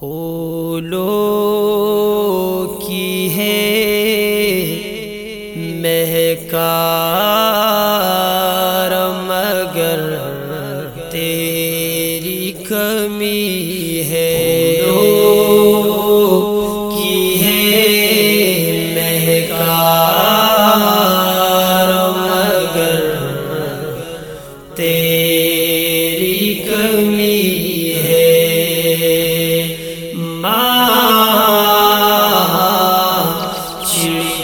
پھولوں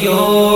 چڑیوں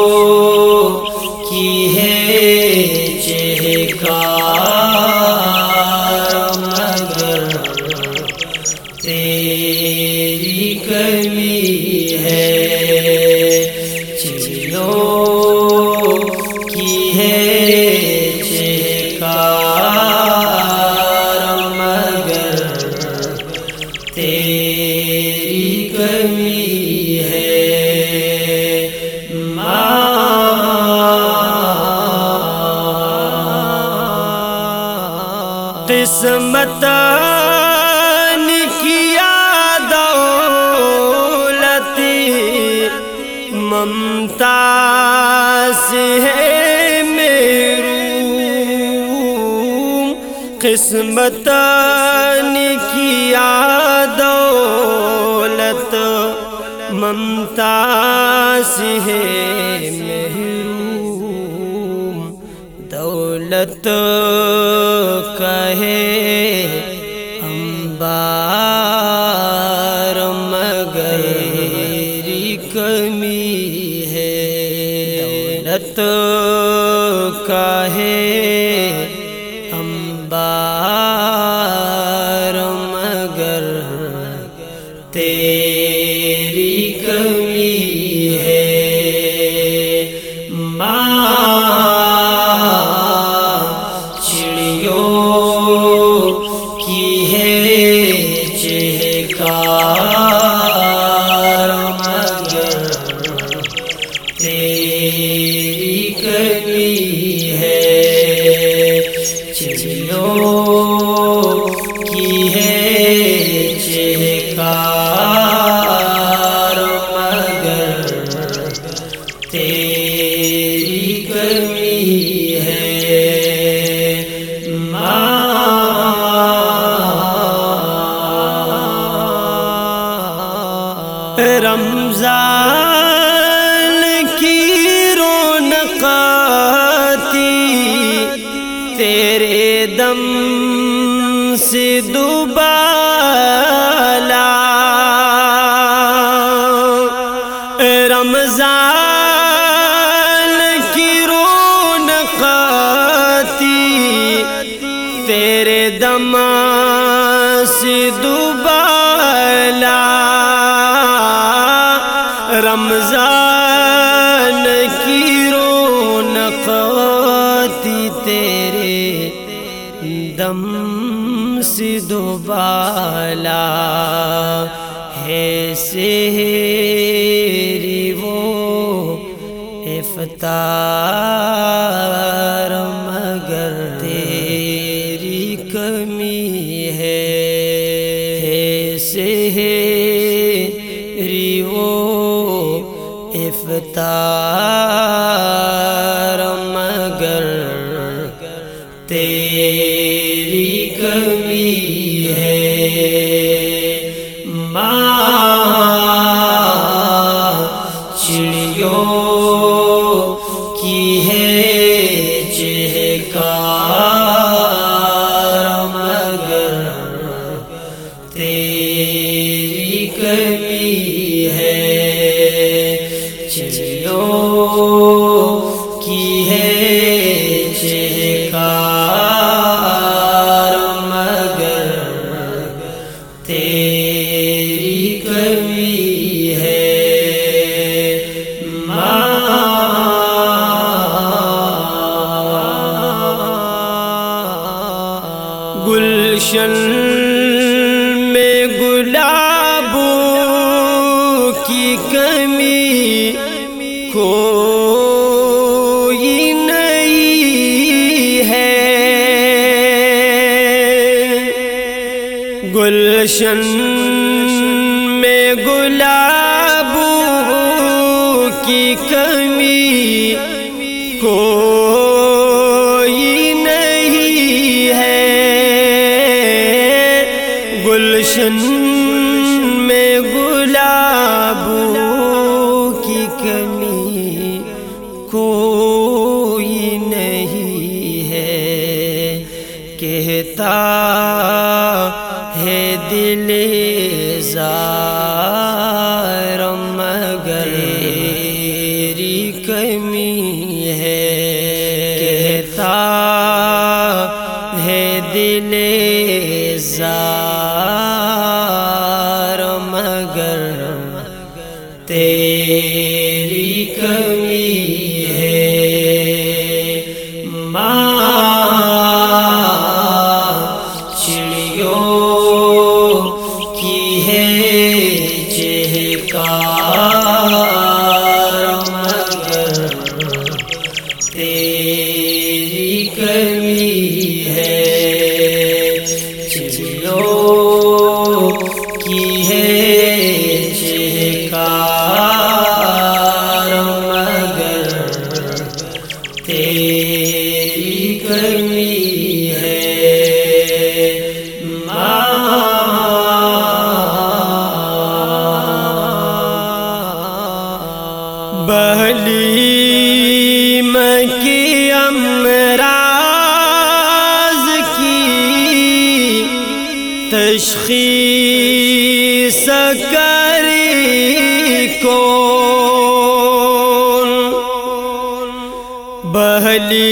قسمت کیا دولتی ممتا سے ہے میرو قسمت کیا دولت ممتا سے ہے دولت کہے امبار مگری کمی ہے۔ دولت کہے امبار مگر تیری تیری کمی ہے۔ ماں۔ رمضان کی رونق تیرے دم سے دوبالا تیرے دم سے دوبالا رمضان کی رونق تھی تیرے دم سے دوبالا ہے سہری وہ افطار ہے۔ ریو افطار مگر تیری کمی ہے۔ ماں چڑیوں کی ہے چہکار مگر تیری کمی ہے ماں۔ گلشن میں گلاب کی کمی کوئی نہیں ہے۔ گلشن میں گلاب کی کمی کوئی نہیں ہے۔ کہتا ہے دل زار تیری کمی ہے چڑیوں کی ہے چہکار ماں مکی امراض کی تشخیص کری کون؟ بہلی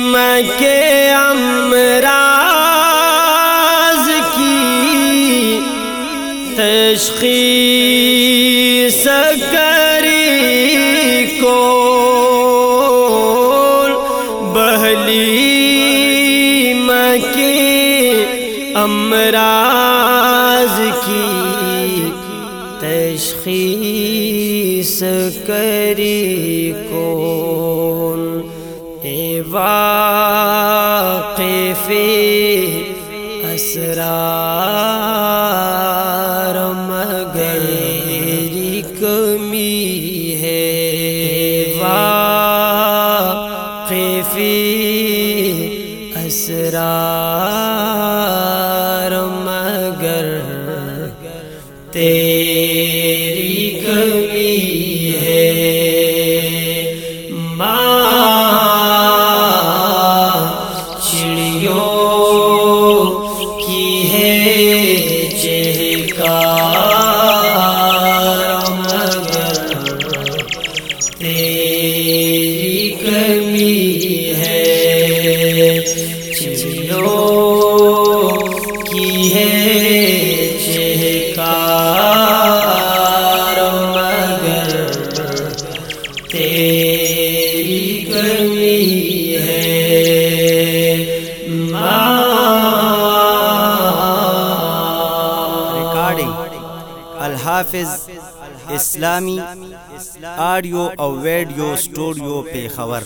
مکے امراض کی تشخیص بہلی مکے امراض کی تشخیص کری کون اے واقف اسرار تیری کمی ہے۔ ماں چڑیوں کی ہے چہکا۔ حافظ اسلامی آڈیو اور ویڈیو اسٹوڈیو پہ خبر۔